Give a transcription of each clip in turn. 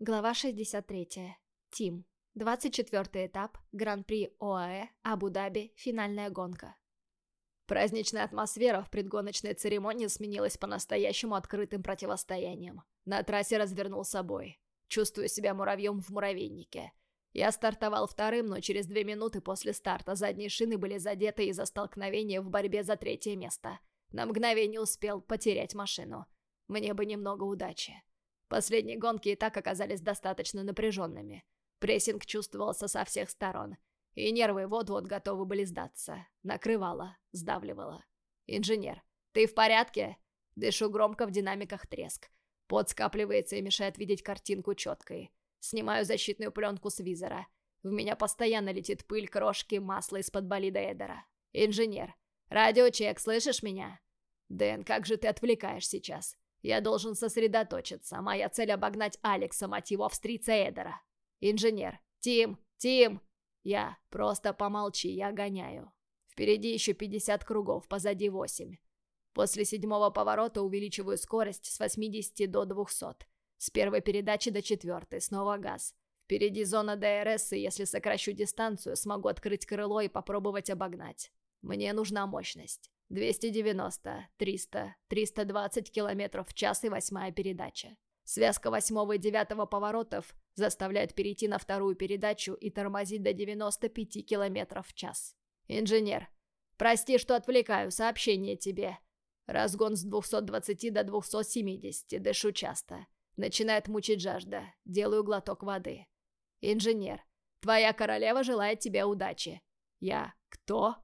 Глава 63. Тим. 24 этап. Гран-при ОАЭ. Абу-Даби. Финальная гонка. Праздничная атмосфера в предгоночной церемонии сменилась по-настоящему открытым противостоянием. На трассе развернулся бой. Чувствую себя муравьем в муравейнике. Я стартовал вторым, но через две минуты после старта задние шины были задеты из-за столкновения в борьбе за третье место. На мгновение успел потерять машину. Мне бы немного удачи. Последние гонки и так оказались достаточно напряженными. Прессинг чувствовался со всех сторон. И нервы вот-вот готовы были сдаться. Накрывало, сдавливало. «Инженер, ты в порядке?» Дышу громко в динамиках треск. Пот скапливается и мешает видеть картинку четкой. Снимаю защитную пленку с визора. В меня постоянно летит пыль, крошки, масло из-под болида Эдера. «Инженер, radio check, слышишь меня?» «Дэн, как же ты отвлекаешь сейчас?» Я должен сосредоточиться. Моя цель обогнать Алекса, мать его, австрийца Эдера. Инженер. Тим! Тим! Я. Просто помолчи, я гоняю. Впереди еще 50 кругов, позади 8. После седьмого поворота увеличиваю скорость с 80 до 200. С первой передачи до четвертой, снова газ. Впереди зона DRS, и если сокращу дистанцию, смогу открыть крыло и попробовать обогнать. Мне нужна мощность. 290, 300, 320 км в час и восьмая передача. Связка восьмого и девятого поворотов заставляет перейти на вторую передачу и тормозить до 95 км в час. Инженер, прости, что отвлекаю, сообщение тебе. Разгон с 220 до 270, дышу часто. Начинает мучить жажда, делаю глоток воды. Инженер, твоя королева желает тебе удачи. Я, кто?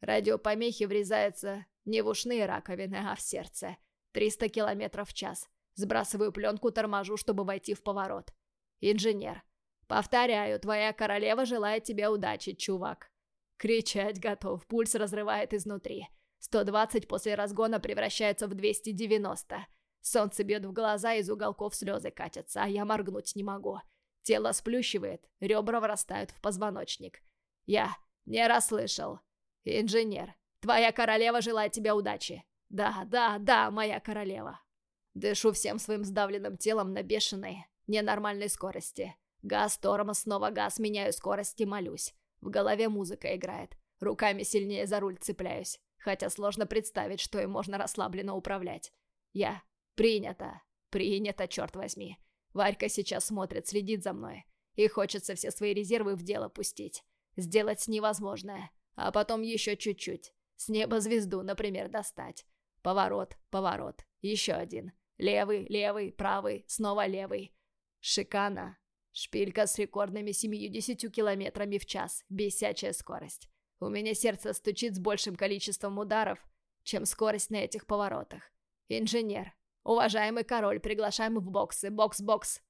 Радиопомехи врезаются не в ушные раковины, а в сердце. 300 километров в час. Сбрасываю пленку, торможу, чтобы войти в поворот. Инженер. Повторяю, твоя королева желает тебе удачи, чувак. Кричать готов, пульс разрывает изнутри. 120 после разгона превращается в 290. Солнце бьет в глаза, из уголков слезы катятся, а я моргнуть не могу. Тело сплющивает, ребра врастают в позвоночник. Я не расслышал. «Инженер, твоя королева желает тебе удачи». «Да, да, да, моя королева». Дышу всем своим сдавленным телом на бешеной, ненормальной скорости. Газ, тормоз, снова газ, меняю скорость и молюсь. В голове музыка играет. Руками сильнее за руль цепляюсь. Хотя сложно представить, что им можно расслабленно управлять. Я. Принято. Принято, черт возьми. Варька сейчас смотрит, следит за мной. И хочется все свои резервы в дело пустить. Сделать невозможное. А потом еще чуть-чуть. С неба звезду, например, достать. Поворот, поворот. Еще один. Левый, левый, правый, снова левый. Шикана. Шпилька с рекордными 70 километрами в час. Бесячая скорость. У меня сердце стучит с большим количеством ударов, чем скорость на этих поворотах. Инженер. Уважаемый король, приглашаем в боксы. Бокс-бокс.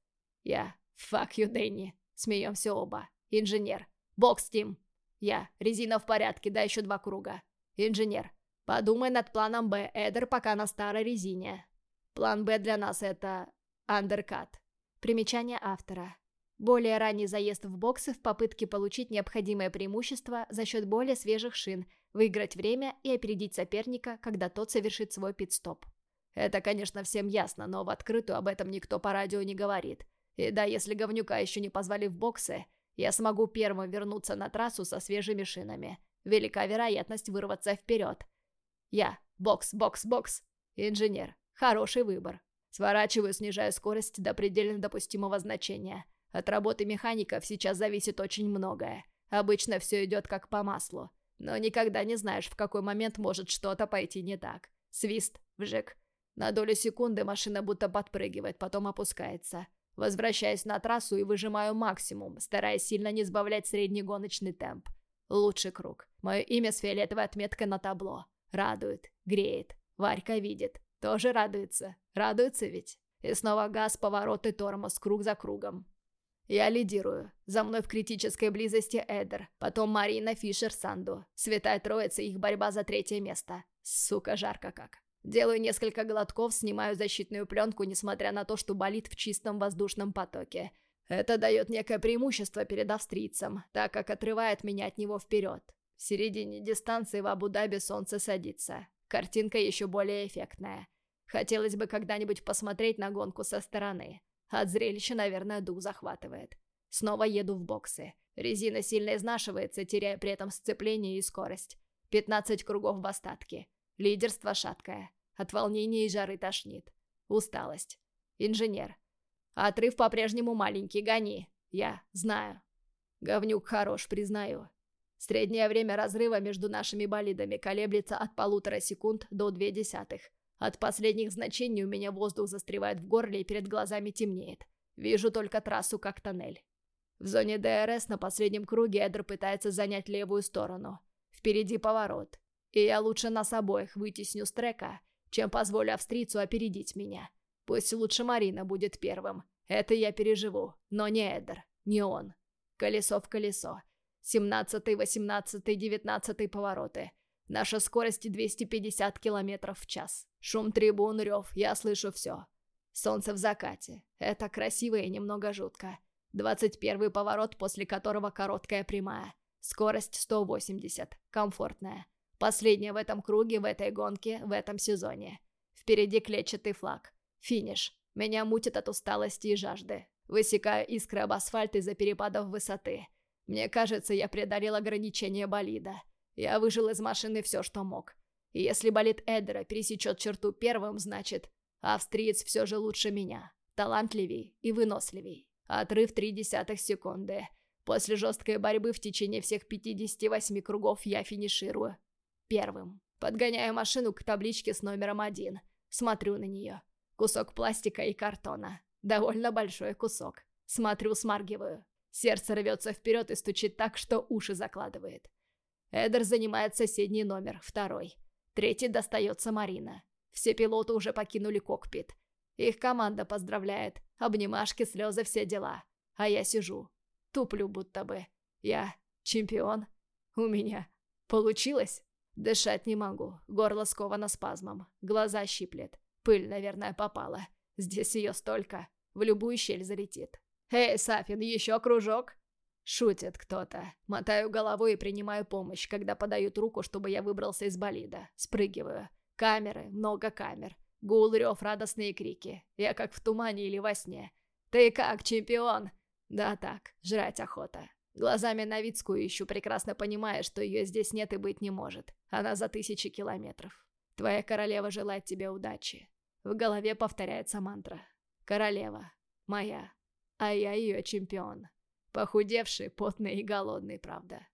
Я. Fuck you, Дэнни. Смеемся оба. Инженер. Бокс, Тим. Я. Резина в порядке, да еще два круга. Инженер. Подумай над планом Б, Эдер пока на старой резине. План Б для нас это... Андеркат. Примечание автора. Более ранний заезд в боксы в попытке получить необходимое преимущество за счет более свежих шин, выиграть время и опередить соперника, когда тот совершит свой пит-стоп. Это, конечно, всем ясно, но в открытую об этом никто по радио не говорит. И да, если говнюка еще не позвали в боксы, я смогу первым вернуться на трассу со свежими шинами. Велика вероятность вырваться вперед. Я. Бокс, бокс, бокс. Инженер. Хороший выбор. Сворачиваю, снижая скорость до предельно допустимого значения. От работы механиков сейчас зависит очень многое. Обычно все идет как по маслу. Но никогда не знаешь, в какой момент может что-то пойти не так. Свист, вжик. На долю секунды машина будто подпрыгивает, потом опускается. Возвращаюсь на трассу и выжимаю максимум, стараясь сильно не сбавлять средний гоночный темп. Лучший круг. Мое имя с фиолетовой отметкой на табло. Радует, греет. Варька видит. Тоже радуется. Радуется ведь. И снова газ, поворот и тормоз, круг за кругом. Я лидирую. За мной в критической близости Эдер, потом Марина Фишер-Санду. Святая Троица их борьба за третье место. Сука, жарко как. Делаю несколько глотков, снимаю защитную пленку, несмотря на то, что болит в чистом воздушном потоке. Это дает некое преимущество перед австрийцем, так как отрывает меня от него вперед. В середине дистанции в Абу-Даби солнце садится. Картинка еще более эффектная. Хотелось бы когда-нибудь посмотреть на гонку со стороны. От зрелища, наверное, дух захватывает. Снова еду в боксы. Резина сильно изнашивается, теряя при этом сцепление и скорость. 15 кругов в остатке. Лидерство шаткое. От волнения и жары тошнит. Усталость. Инженер. Отрыв по-прежнему маленький, гони. Я знаю. Говнюк хорош, признаю. Среднее время разрыва между нашими болидами колеблется от полутора секунд до две десятых. От последних значений у меня воздух застревает в горле и перед глазами темнеет. Вижу только трассу как тоннель. В зоне DRS на последнем круге Эдер пытается занять левую сторону. Впереди поворот. И я лучше нас обоих вытесню с трека, чем позволю австрийцу опередить меня. Пусть лучше Марина будет первым. Это я переживу, но не Эдер, не он. Колесо в колесо. 17, 18, 19 повороты. Наша скорость 250 км в час. Шум трибун, рев, я слышу все. Солнце в закате. Это красиво и немного жутко. 21 поворот, после которого короткая прямая. Скорость 180. Комфортная. Последняя в этом круге, в этой гонке, в этом сезоне. Впереди клетчатый флаг. Финиш. Меня мутит от усталости и жажды. Высекаю искры об асфальт из-за перепадов высоты. Мне кажется, я преодолел ограничения болида. Я выжил из машины все, что мог. И если болид Эдера пересечет черту первым, значит, австриец все же лучше меня. Талантливей и выносливей. Отрыв три десятых секунды. После жесткой борьбы в течение всех 58 кругов я финиширую. Первым. Подгоняю машину к табличке с номером один. Смотрю на нее. Кусок пластика и картона. Довольно большой кусок. Смотрю, смаргиваю. Сердце рвется вперед и стучит так, что уши закладывает. Эдер занимает соседний номер, второй. Третий достается Марина. Все пилоты уже покинули кокпит. Их команда поздравляет. Обнимашки, слезы, все дела. А я сижу. Туплю будто бы. Я чемпион. У меня получилось? Дышать не могу. Горло сковано спазмом. Глаза щиплет. Пыль, наверное, попала. Здесь ее столько. В любую щель залетит. «Эй, Сафин, еще кружок?» Шутит кто-то. Мотаю головой и принимаю помощь, когда подают руку, чтобы я выбрался из болида. Спрыгиваю. Камеры, много камер. Гул, рев, радостные крики. Я как в тумане или во сне. «Ты как, чемпион?» «Да так, жрать охота». Глазами Новицкую ищу, прекрасно понимая, что ее здесь нет и быть не может. Она за тысячи километров. Твоя королева желает тебе удачи. В голове повторяется мантра. Королева. Моя а я ее чемпион. Похудевший, потный и голодный, правда.